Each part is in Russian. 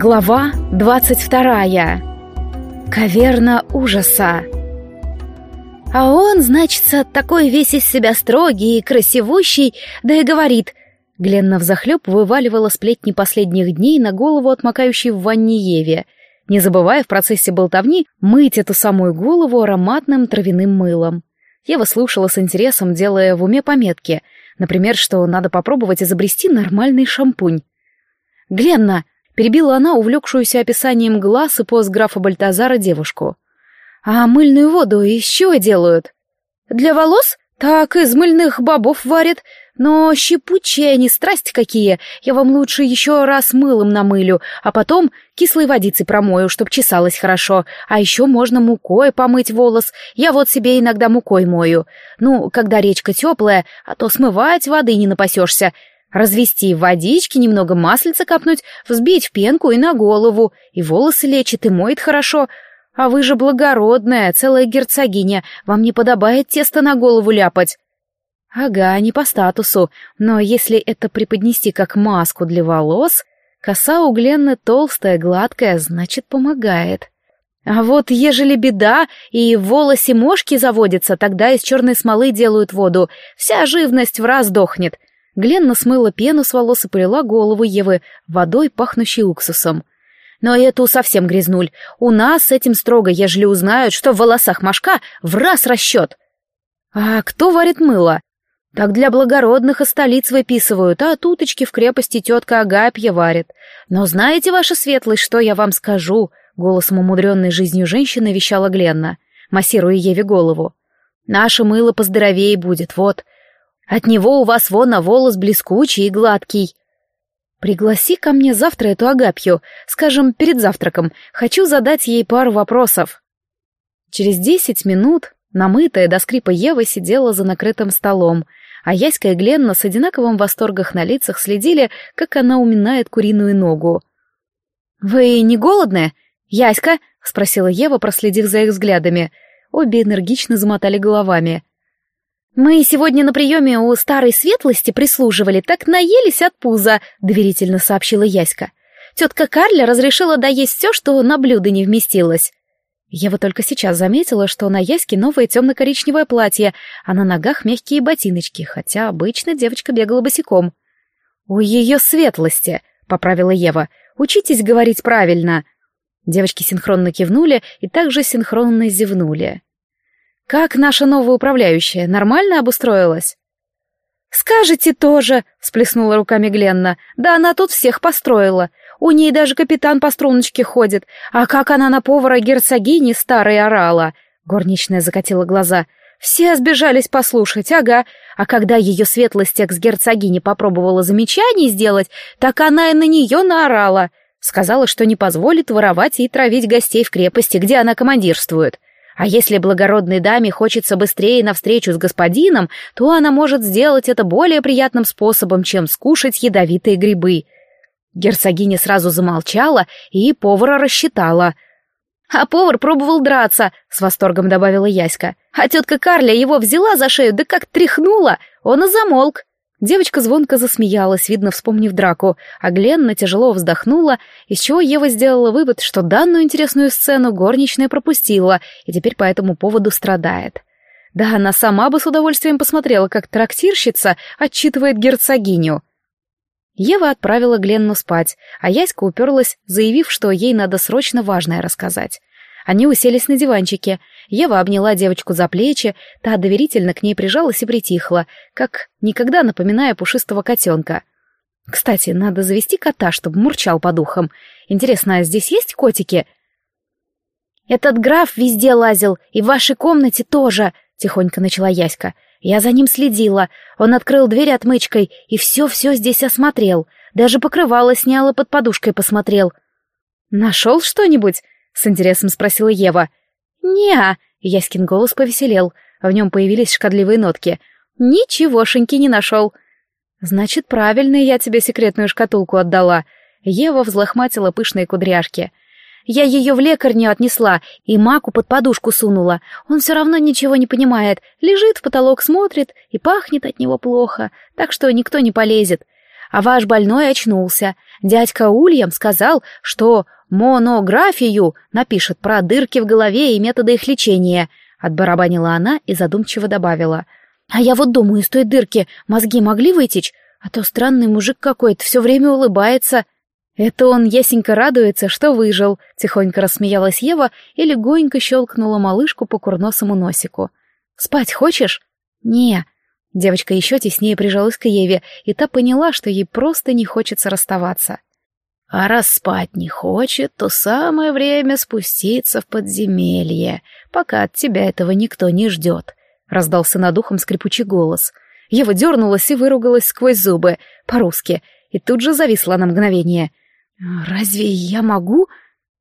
Глава двадцать вторая. Каверна ужаса. А он, значится, такой весь из себя строгий и красивущий, да и говорит. Гленна взахлеб вываливала сплетни последних дней на голову отмокающей в ванне Еве, не забывая в процессе болтовни мыть эту самую голову ароматным травяным мылом. Ева слушала с интересом, делая в уме пометки, например, что надо попробовать изобрести нормальный шампунь. «Гленна!» Перебила она увлекшуюся описанием глаз и поз графа Бальтазара девушку. «А мыльную воду еще делают?» «Для волос? Так из мыльных бобов варят. Но щепучие они, страсть какие. Я вам лучше еще раз мылом намылю, а потом кислой водицей промою, чтоб чесалось хорошо. А еще можно мукой помыть волос. Я вот себе иногда мукой мою. Ну, когда речка теплая, а то смывать воды не напасешься. Развести в водичке, немного маслица капнуть, взбить в пенку и на голову, и волосы лечит, и моет хорошо. А вы же благородная, целая герцогиня, вам не подобает тесто на голову ляпать. Ага, не по статусу, но если это преподнести как маску для волос, коса у Гленны толстая, гладкая, значит, помогает. А вот ежели беда, и в волосе мошки заводятся, тогда из черной смолы делают воду, вся живность в раз дохнет — Гленна смыла пену с волос и полила голову Евы водой, пахнущей уксусом. Но эту совсем грязнуль. У нас с этим строго, ежели узнают, что в волосах мошка, в раз расчет. А кто варит мыло? Так для благородных и столиц выписывают, а туточки в крепости тетка Агапья варит. Но знаете, ваша светлость, что я вам скажу? Голосом умудренной жизнью женщины вещала Гленна, массируя Еве голову. Наше мыло поздоровее будет, вот. От него у вас вон на волос блескучий и гладкий. Пригласи ко мне завтра эту Агапью, скажем, перед завтраком. Хочу задать ей пару вопросов. Через десять минут намытая до скрипа Ева сидела за накрытым столом, а Яська и Гленна с одинаковым восторгом на лицах следили, как она уминает куриную ногу. «Вы не голодны? Яська?» — спросила Ева, проследив за их взглядами. Обе энергично замотали головами. «Мы сегодня на приеме у старой светлости прислуживали, так наелись от пуза», — доверительно сообщила Яська. «Тетка Карля разрешила доесть все, что на блюдо не вместилось». Я вот только сейчас заметила, что на Яське новое темно-коричневое платье, а на ногах мягкие ботиночки, хотя обычно девочка бегала босиком. «У ее светлости», — поправила Ева, — «учитесь говорить правильно». Девочки синхронно кивнули и также синхронно зевнули. Как наша новая управляющая, нормально обустроилась? «Скажете тоже», — всплеснула руками Гленна. «Да она тут всех построила. У ней даже капитан по струночке ходит. А как она на повара герцогини старой орала!» Горничная закатила глаза. «Все сбежались послушать, ага. А когда ее светлость экс-герцогини попробовала замечаний сделать, так она и на нее наорала. Сказала, что не позволит воровать и травить гостей в крепости, где она командирствует. А если благородной даме хочется быстрее навстречу с господином, то она может сделать это более приятным способом, чем скушать ядовитые грибы. Герцогиня сразу замолчала и повара рассчитала. «А повар пробовал драться», — с восторгом добавила Яська. «А тетка Карля его взяла за шею, да как тряхнула, он и замолк». Девочка звонко засмеялась, видно, вспомнив драку, а Гленна тяжело вздохнула, из чего Ева сделала вывод, что данную интересную сцену горничная пропустила и теперь по этому поводу страдает. Да, она сама бы с удовольствием посмотрела, как трактирщица отчитывает герцогиню. Ева отправила Гленну спать, а Яська уперлась, заявив, что ей надо срочно важное рассказать. Они уселись на диванчике. Ева обняла девочку за плечи, та доверительно к ней прижалась и притихла, как никогда напоминая пушистого котенка. Кстати, надо завести кота, чтобы мурчал по духам. Интересно, а здесь есть котики? Этот граф везде лазил, и в вашей комнате тоже, тихонько начала Яська. Я за ним следила. Он открыл дверь отмычкой и все-все здесь осмотрел. Даже покрывало снял и под подушкой посмотрел. Нашел что-нибудь? С интересом спросила Ева. «Не-а», Яськин голос повеселел, в нем появились шкодливые нотки. «Ничегошеньки не нашел». «Значит, правильно я тебе секретную шкатулку отдала». Ева взлохматила пышные кудряшки. «Я ее в лекарню отнесла и маку под подушку сунула. Он все равно ничего не понимает. Лежит в потолок, смотрит, и пахнет от него плохо, так что никто не полезет. А ваш больной очнулся. Дядька Ульям сказал, что монографию напишет про дырки в голове и методы их лечения. Отбарабанила она и задумчиво добавила. А я вот думаю, из той дырки мозги могли вытечь, а то странный мужик какой-то все время улыбается. Это он ясенько радуется, что выжил, тихонько рассмеялась Ева и легонько щелкнула малышку по курносому носику. Спать хочешь? Не. Девочка еще теснее прижалась к Еве, и та поняла, что ей просто не хочется расставаться. А раз спать не хочет, то самое время спуститься в подземелье, пока от тебя этого никто не ждет. Раздался над ухом скрипучий голос. Ева дернулась и выругалась сквозь зубы, по-русски, и тут же зависла на мгновение. «Разве я могу?»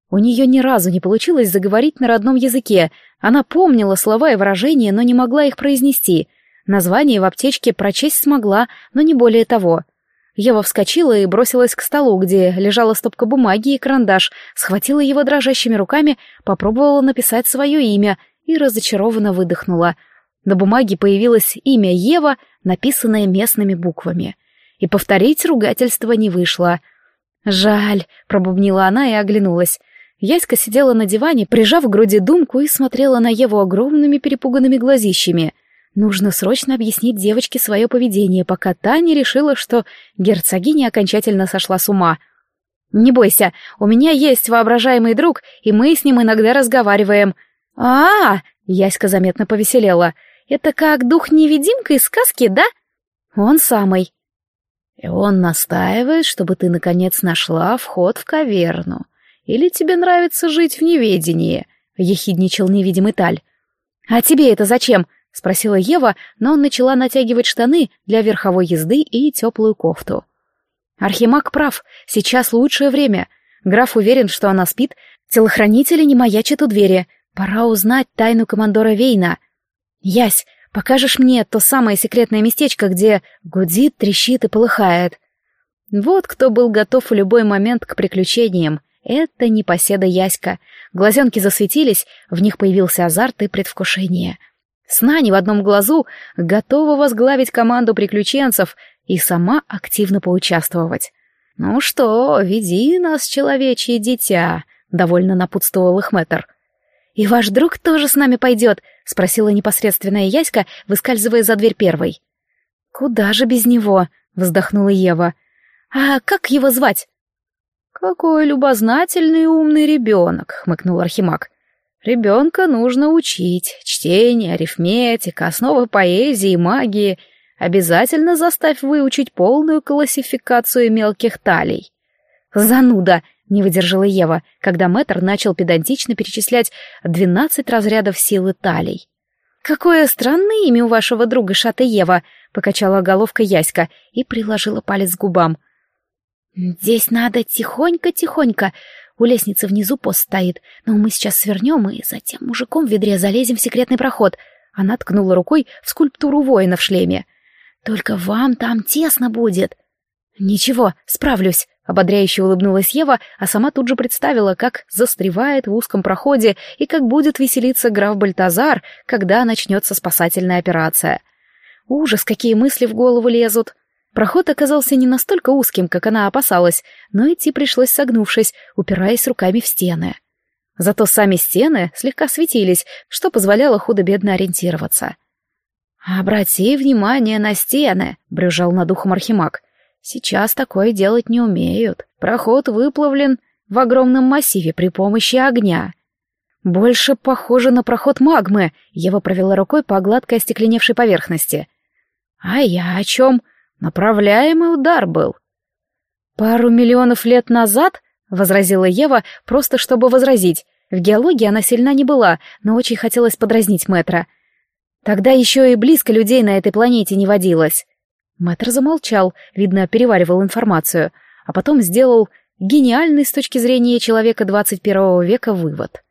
У нее ни разу не получилось заговорить на родном языке. Она помнила слова и выражения, но не могла их произнести. Название в аптечке прочесть смогла, но не более того. Ева вскочила и бросилась к столу, где лежала стопка бумаги и карандаш, схватила его дрожащими руками, попробовала написать свое имя и разочарованно выдохнула. На бумаге появилось имя Ева, написанное местными буквами. И повторить ругательство не вышло. «Жаль», — пробубнила она и оглянулась. Яська сидела на диване, прижав к груди думку и смотрела на Еву огромными перепуганными глазищами. Нужно срочно объяснить девочке свое поведение, пока та не решила, что герцогиня окончательно сошла с ума. «Не бойся, у меня есть воображаемый друг, и мы с ним иногда разговариваем». «А-а-а!» — Яська заметно повеселела — это как дух-невидимка из сказки, да? Он самый. И он настаивает, чтобы ты, наконец, нашла вход в каверну. Или тебе нравится жить в неведении? Ехидничал невидимый Таль. А тебе это зачем? Спросила Ева, но он начала натягивать штаны для верховой езды и теплую кофту. Архимаг прав, сейчас лучшее время. Граф уверен, что она спит, телохранители не маячат у двери. Пора узнать тайну командора Вейна. «Ясь, покажешь мне то самое секретное местечко, где гудит, трещит и полыхает?» Вот кто был готов в любой момент к приключениям. Это непоседа Яська. Глазенки засветились, в них появился азарт и предвкушение. Сна ни в одном глазу, готова возглавить команду приключенцев и сама активно поучаствовать. «Ну что, веди нас, человечье дитя», — довольно напутствовал их мэтр. «И ваш друг тоже с нами пойдет?» — спросила непосредственная Яська, выскальзывая за дверь первой. «Куда же без него?» — вздохнула Ева. «А как его звать?» «Какой любознательный и умный ребенок», — хмыкнул Архимаг. «Ребенка нужно учить. Чтение, арифметика, основы поэзии магии. Обязательно заставь выучить полную классификацию мелких талей». «Зануда!» Не выдержала Ева, когда мэтр начал педантично перечислять двенадцать разрядов силы талий. «Какое странное имя у вашего друга Шата Ева!» — покачала головка Яська и приложила палец к губам. «Здесь надо тихонько-тихонько. У лестницы внизу пост стоит, но мы сейчас свернем и затем мужиком в ведре залезем в секретный проход». Она ткнула рукой в скульптуру воина в шлеме. «Только вам там тесно будет». «Ничего, справлюсь», Ободряюще улыбнулась Ева, а сама тут же представила, как застревает в узком проходе и как будет веселиться граф Бальтазар, когда начнется спасательная операция. Ужас, какие мысли в голову лезут. Проход оказался не настолько узким, как она опасалась, но идти пришлось согнувшись, упираясь руками в стены. Зато сами стены слегка светились, что позволяло худо-бедно ориентироваться. «Обрати внимание на стены», — брюжал над ухом Архимаг. Сейчас такое делать не умеют. Проход выплавлен в огромном массиве при помощи огня. Больше похоже на проход магмы, Ева провела рукой по гладкой остекленевшей поверхности. А я о чем? Направляемый удар был. Пару миллионов лет назад, возразила Ева, просто чтобы возразить. В геологии она сильна не была, но очень хотелось подразнить Мэтра. Тогда еще и близко людей на этой планете не водилось. Мэтр замолчал, видно, переваривал информацию, а потом сделал гениальный с точки зрения человека 21 века вывод.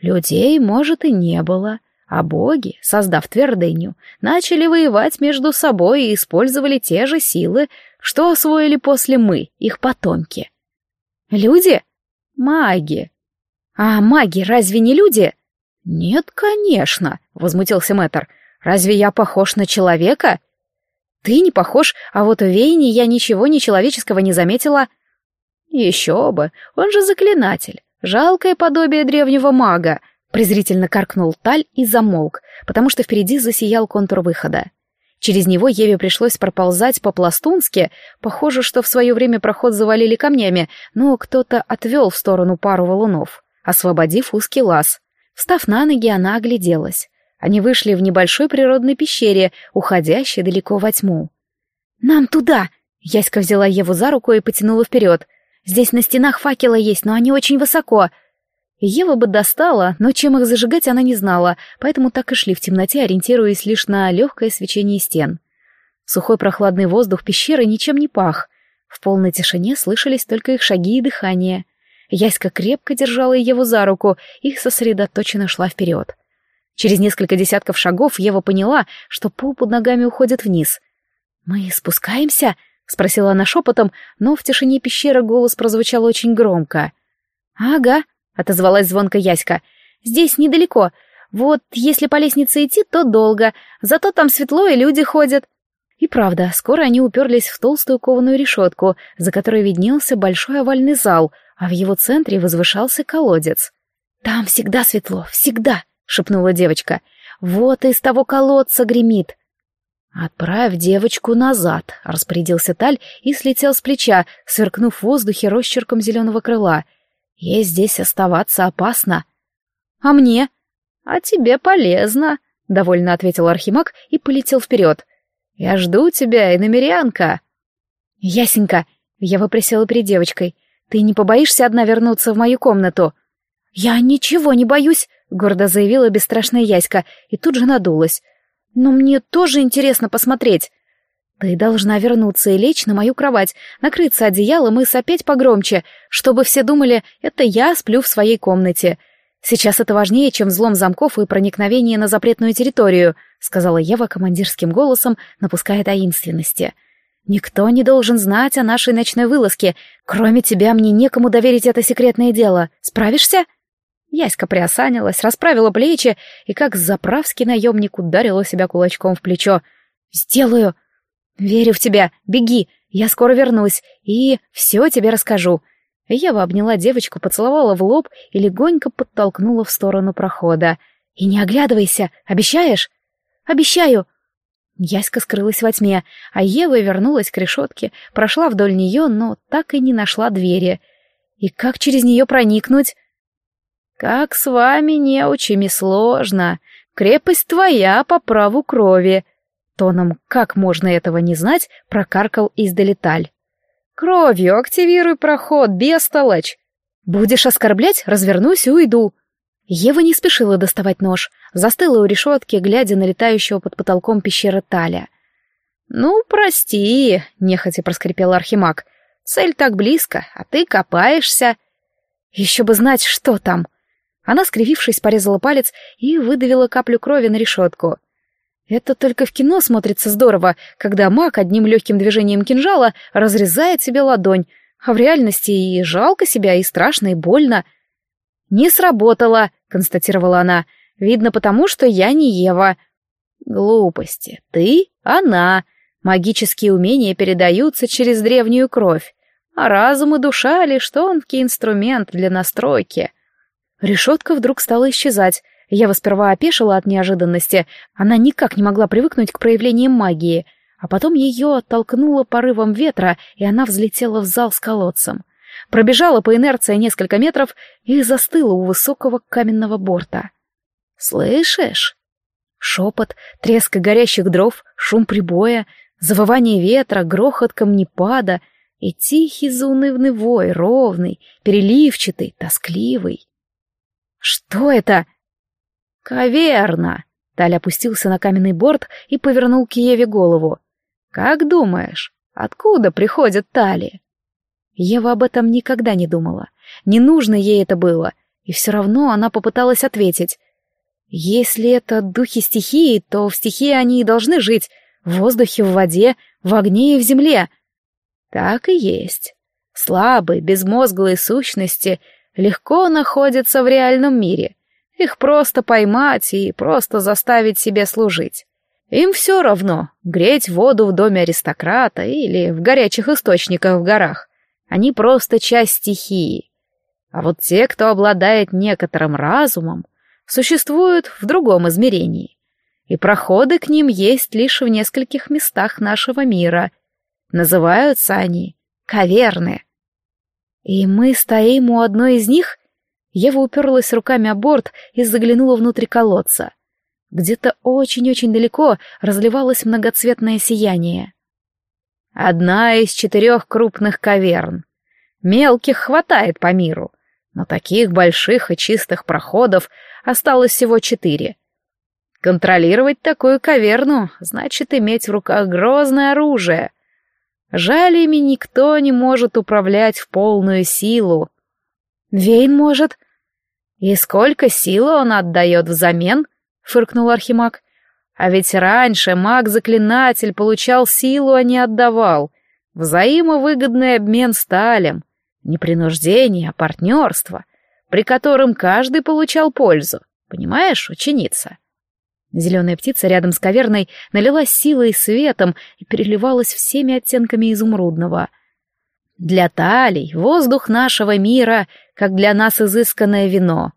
Людей, может, и не было, а боги, создав твердыню, начали воевать между собой и использовали те же силы, что освоили после мы, их потомки. Люди? Маги. А маги разве не люди? Нет, конечно, возмутился Мэтр. Разве я похож на человека? Ты не похож, а вот в Вейне я ничего нечеловеческого не заметила. Еще бы, он же заклинатель, жалкое подобие древнего мага, презрительно каркнул Таль и замолк, потому что впереди засиял контур выхода. Через него Еве пришлось проползать по-пластунски. Похоже, что в свое время проход завалили камнями, но кто-то отвел в сторону пару валунов, освободив узкий лаз. Встав на ноги, она огляделась. Они вышли в небольшой природной пещере, уходящей далеко во тьму. «Нам туда!» Яська взяла Еву за руку и потянула вперед. «Здесь на стенах факела есть, но они очень высоко. Ева бы достала, но чем их зажигать она не знала, поэтому так и шли в темноте, ориентируясь лишь на легкое свечение стен. Сухой прохладный воздух пещеры ничем не пах. В полной тишине слышались только их шаги и дыхание. Яська крепко держала Еву за руку и сосредоточенно шла вперед. Через несколько десятков шагов Ева поняла, что пол под ногами уходит вниз. «Мы спускаемся?» — спросила она шепотом, но в тишине пещеры голос прозвучал очень громко. «Ага», — отозвалась звонко Яська. «Здесь недалеко. Вот если по лестнице идти, то долго. Зато там светло и люди ходят». И правда, скоро они уперлись в толстую кованую решетку, за которой виднелся большой овальный зал, а в его центре возвышался колодец. «Там всегда светло, всегда!» — шепнула девочка. «Вот из того колодца гремит!» «Отправь девочку назад», — распорядился Таль и слетел с плеча, сверкнув в воздухе росчерком зеленого крыла. Ей здесь оставаться опасно. А мне? А тебе полезно, — довольно ответил Архимаг и полетел вперед. Я жду тебя, иномерянка. Ясенька, я вопросила перед девочкой, ты не побоишься одна вернуться в мою комнату? Я ничего не боюсь, — гордо заявила бесстрашная Яська и тут же надулась. Но мне тоже интересно посмотреть. Ты должна вернуться и лечь на мою кровать, накрыться одеялом и сопеть погромче, чтобы все думали, это я сплю в своей комнате. Сейчас это важнее, чем взлом замков и проникновение на запретную территорию, сказала Ева командирским голосом, напуская таинственности. Никто не должен знать о нашей ночной вылазке. Кроме тебя мне некому доверить это секретное дело. Справишься? Яська приосанилась, расправила плечи и, как заправский наемник, ударила себя кулачком в плечо. «Сделаю!» «Верю в тебя, беги, я скоро вернусь и все тебе расскажу». Ева обняла девочку, поцеловала в лоб и легонько подтолкнула в сторону прохода. «И не оглядывайся, обещаешь?» «Обещаю!» Яська скрылась во тьме, а Ева вернулась к решетке, прошла вдоль нее, но так и не нашла двери. И как через нее проникнуть? «Как с вами, неучими, сложно. Крепость твоя по праву крови», Тоном «как можно этого не знать?» прокаркал издалеталь. «Кровью активируй проход, бестолочь!» «Будешь оскорблять? Развернусь и уйду!» Ева не спешила доставать нож, застыла у решетки, глядя на летающего под потолком пещеры Таля. «Ну, прости», — нехотя проскрипел Архимаг. «Цель так близко, а ты копаешься». «Еще бы знать, что там». Она, скривившись, порезала палец и выдавила каплю крови на решетку. Это только в кино смотрится здорово, когда маг одним легким движением кинжала разрезает себе ладонь, а в реальности и жалко себя, и страшно, и больно. «Не сработало», — констатировала она. «Видно потому, что я не Ева». «Глупости. Ты — она. Магические умения передаются через древнюю кровь. А разум и душа — лишь тонкий инструмент для настройки». Решетка вдруг стала исчезать, Ева сперва опешила от неожиданности, она никак не могла привыкнуть к проявлениям магии, а потом ее оттолкнуло порывом ветра, и она взлетела в зал с колодцем. Пробежала по инерции несколько метров и застыла у высокого каменного борта. «Слышишь?» Шепот, треск горящих дров, шум прибоя, завывание ветра, грохот камнепада и тихий заунывный вой, ровный, переливчатый, тоскливый. «Что это?» «Каверна!» Таль опустился на каменный борт и повернул к Еве голову. «Как думаешь, откуда приходят Тали?» Ева об этом никогда не думала. Не нужно ей это было. И все равно она попыталась ответить. Если это духи стихии, то в стихии они и должны жить. В воздухе, в воде, в огне и в земле. Так и есть. Слабые, безмозглые сущности легко находятся в реальном мире — их просто поймать и просто заставить себе служить. Им все равно, греть воду в доме аристократа или в горячих источниках в горах. Они просто часть стихии. А вот те, кто обладает некоторым разумом, существуют в другом измерении. И проходы к ним есть лишь в нескольких местах нашего мира. Называются они каверны. И мы стоим у одной из них? Ева уперлась руками о борт и заглянула внутрь колодца. Где-то очень-очень далеко разливалось многоцветное сияние. Одна из четырех крупных каверн. Мелких хватает по миру, но таких больших и чистых проходов осталось всего четыре. Контролировать такую каверну значит иметь в руках грозное оружие. Жаль, ими никто не может управлять в полную силу. Вейн может. И сколько силы он отдает взамен? Фыркнул Архимаг. А ведь раньше маг-заклинатель получал силу, а не отдавал. Взаимовыгодный обмен сталем. Не принуждение, а партнерство, при котором каждый получал пользу. Понимаешь, ученица? Зеленая птица рядом с каверной налилась силой и светом и переливалась всеми оттенками изумрудного. Для талий воздух нашего мира, как для нас изысканное вино.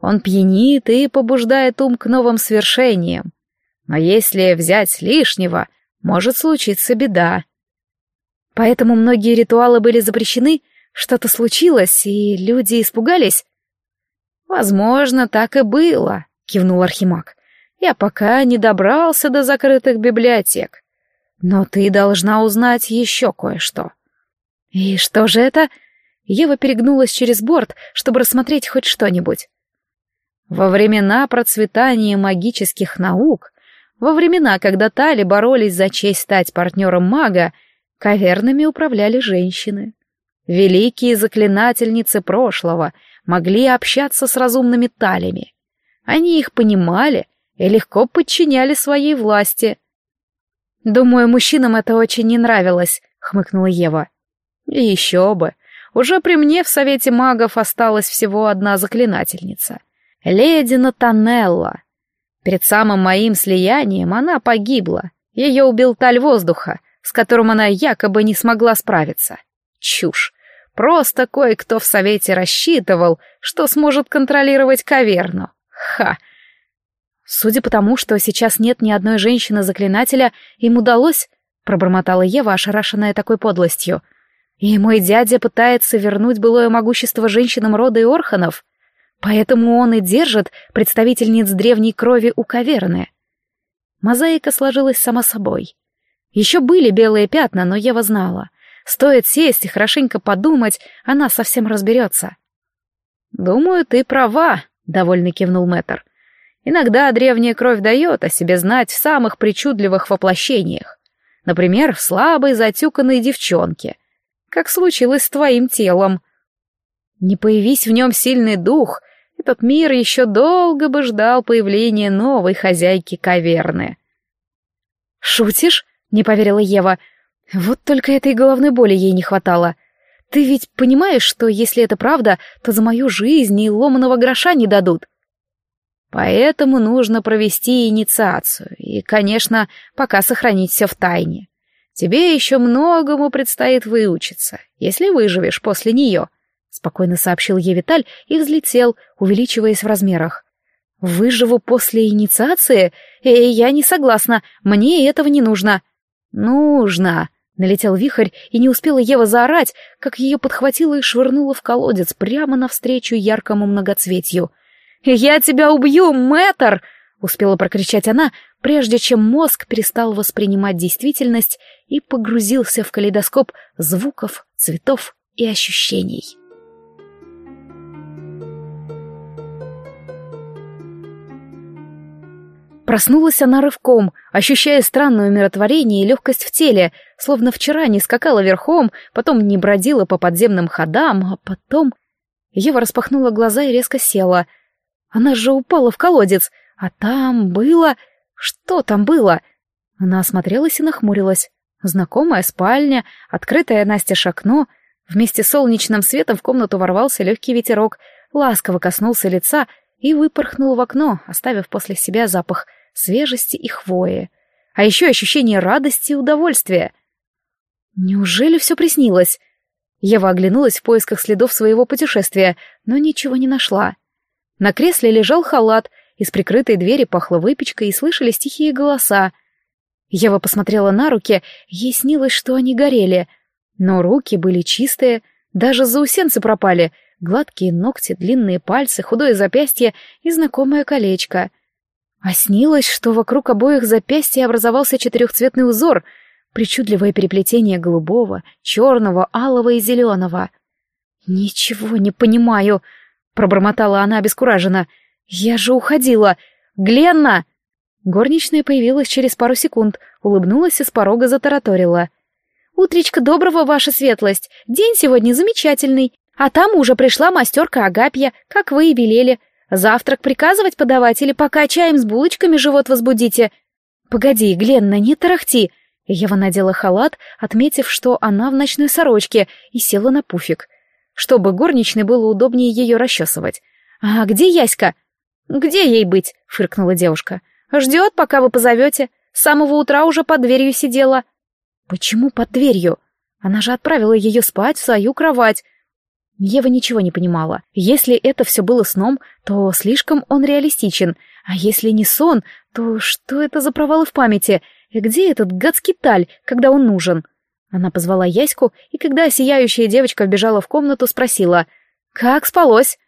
Он пьянит и побуждает ум к новым свершениям. Но если взять лишнего, может случиться беда. Поэтому многие ритуалы были запрещены, что-то случилось, и люди испугались. Возможно, так и было, кивнул Архимаг. Я пока не добрался до закрытых библиотек. Но ты должна узнать еще кое-что. И что же это? Ева перегнулась через борт, чтобы рассмотреть хоть что-нибудь. Во времена процветания магических наук во времена, когда Тали боролись за честь стать партнером мага, кавернами управляли женщины. Великие заклинательницы прошлого могли общаться с разумными талями. Они их понимали и легко подчиняли своей власти. «Думаю, мужчинам это очень не нравилось», — хмыкнула Ева. «И еще бы. Уже при мне в Совете магов осталась всего одна заклинательница. Леди Натанелла. Перед самым моим слиянием она погибла. Ее убил таль воздуха, с которым она якобы не смогла справиться. Чушь. Просто кое-кто в совете рассчитывал, что сможет контролировать каверну. Ха! Судя по тому, что сейчас нет ни одной женщины-заклинателя, им удалось, пробормотала Ева, ошарашенная такой подлостью. И мой дядя пытается вернуть былое могущество женщинам рода и орханов. Поэтому он и держит представительниц древней крови у каверны. Мозаика сложилась сама собой. Еще были белые пятна, но Ева знала. Стоит сесть и хорошенько подумать, она совсем разберется. «Думаю, ты права», — довольно кивнул Мэтр. «Иногда древняя кровь дает о себе знать в самых причудливых воплощениях. Например, в слабой, затюканной девчонке, как случилось с твоим телом. Не появись в нем сильный дух, этот мир еще долго бы ждал появления новой хозяйки каверны. «Шутишь?» — не поверила Ева. «Вот только этой головной боли ей не хватало. Ты ведь понимаешь, что если это правда, то за мою жизнь и ломаного гроша не дадут?» Поэтому нужно провести инициацию и, конечно, пока сохранить все в тайне. Тебе еще многому предстоит выучиться, если выживешь после нее. — спокойно сообщил ей Виталь и взлетел, увеличиваясь в размерах. «Выживу после инициации? Э, я не согласна, мне этого не нужно». «Нужно!» — налетел вихрь, и не успела Ева заорать, как ее подхватило и швырнуло в колодец прямо навстречу яркому многоцветью. «Я тебя убью, мэтр!» — успела прокричать она, прежде чем мозг перестал воспринимать действительность и погрузился в калейдоскоп звуков, цветов и ощущений. Проснулась она рывком, ощущая странное умиротворение и легкость в теле, словно вчера не скакала верхом, потом не бродила по подземным ходам, а потом... Ева распахнула глаза и резко села. Она же упала в колодец, а там было... Что там было? Она осмотрелась и нахмурилась. Знакомая спальня, открытое настежь окно. Вместе с солнечным светом в комнату ворвался легкий ветерок, ласково коснулся лица и выпорхнул в окно, оставив после себя запах свежести и хвои. а еще ощущение радости и удовольствия. Неужели все приснилось? Ева оглянулась в поисках следов своего путешествия, но ничего не нашла. На кресле лежал халат, из прикрытой двери пахло выпечкой и слышались тихие голоса. Ева посмотрела на руки, ей снилось, что они горели. Но руки были чистые, даже заусенцы пропали, гладкие ногти, длинные пальцы, худое запястье и знакомое колечко. А снилось, что вокруг обоих запястья образовался четырехцветный узор, причудливое переплетение голубого, черного, алого и зеленого. «Ничего не понимаю», — пробормотала она обескураженно. «Я же уходила! Гленна!» Горничная появилась через пару секунд, улыбнулась и с порога затараторила. «Утречка доброго, ваша светлость! День сегодня замечательный, а там уже пришла мастерка Агапья, как вы и велели. Завтрак приказывать подавать или пока чаем с булочками живот возбудите? Погоди, Гленна, не тарахти. Ева надела халат, отметив, что она в ночной сорочке, и села на пуфик. Чтобы горничной было удобнее ее расчесывать. «А где Яська?» «Где ей быть?» — фыркнула девушка. «Ждет, пока вы позовете. С самого утра уже под дверью сидела». «Почему под дверью? Она же отправила ее спать в свою кровать. Ева ничего не понимала. Если это все было сном, то слишком он реалистичен. А если не сон, то что это за провалы в памяти? И где этот гадский таль, когда он нужен? Она позвала Яську, и когда сияющая девочка вбежала в комнату, спросила, «Как спалось?»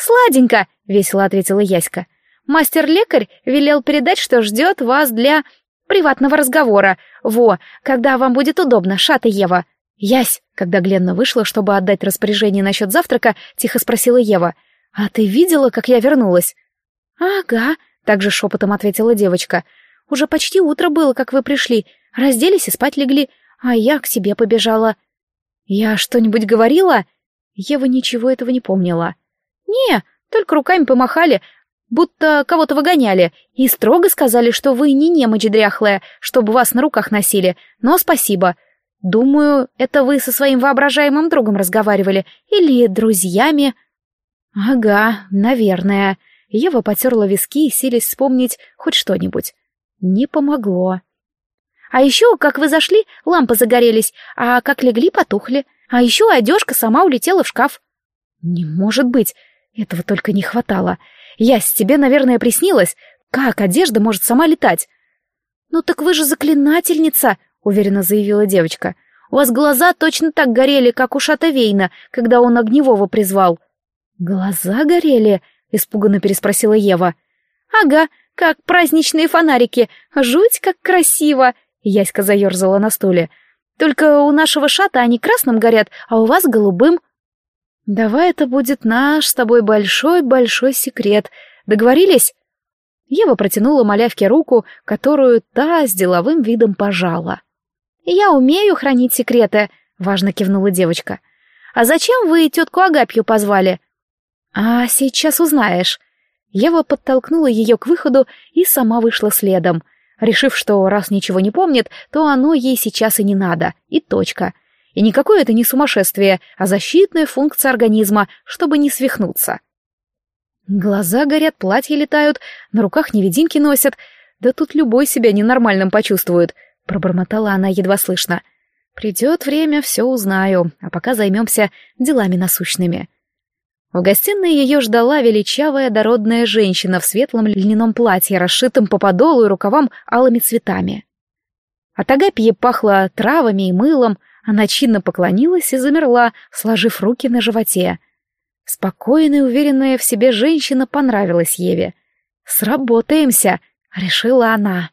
«Сладенько», — весело ответила Яська. «Мастер-лекарь велел передать, что ждет вас для приватного разговора. Во, когда вам будет удобно, шата Ева». «Ясь!» Когда Гленна вышла, чтобы отдать распоряжение насчет завтрака, тихо спросила Ева. «А ты видела, как я вернулась?» «Ага», — также шепотом ответила девочка. «Уже почти утро было, как вы пришли. Разделись и спать легли, а я к себе побежала». «Я что-нибудь говорила?» Ева ничего этого не помнила. «Не, только руками помахали, будто кого-то выгоняли, и строго сказали, что вы не немочь дряхлая, чтобы вас на руках носили, но спасибо. Думаю, это вы со своим воображаемым другом разговаривали. Или друзьями. Ага, наверное. Ева потерла виски и сились вспомнить хоть что-нибудь. Не помогло. А еще, как вы зашли, лампы загорелись, а как легли, потухли. А еще одежка сама улетела в шкаф. Не может быть, этого только не хватало. Ясь, тебе, наверное, приснилось, как одежда может сама летать. Ну так вы же заклинательница, — уверенно заявила девочка. «У вас глаза точно так горели, как у Шатовейна, когда он Огневого призвал». «Глаза горели?» — испуганно переспросила Ева. «Ага, как праздничные фонарики. Жуть, как красиво!» Яська заерзала на стуле. «Только у нашего шата они красным горят, а у вас голубым». «Давай это будет наш с тобой большой-большой секрет. Договорились?» Ева протянула малявке руку, которую та с деловым видом пожала. «Я умею хранить секреты», — важно кивнула девочка. «А зачем вы тетку Агапью позвали?» «А сейчас узнаешь». Ева подтолкнула ее к выходу и сама вышла следом, решив, что раз ничего не помнит, то оно ей сейчас и не надо, и точка. И никакое это не сумасшествие, а защитная функция организма, чтобы не свихнуться. Глаза горят, платья летают, на руках невидимки носят, да тут любой себя ненормальным почувствует — пробормотала она едва слышно. «Придет время, все узнаю, а пока займемся делами насущными». В гостиной ее ждала величавая дородная женщина в светлом льняном платье, расшитом по подолу и рукавам алыми цветами. От Агапьи пахло травами и мылом, она чинно поклонилась и замерла, сложив руки на животе. Спокойная и уверенная в себе женщина понравилась Еве. «Сработаемся», — решила она.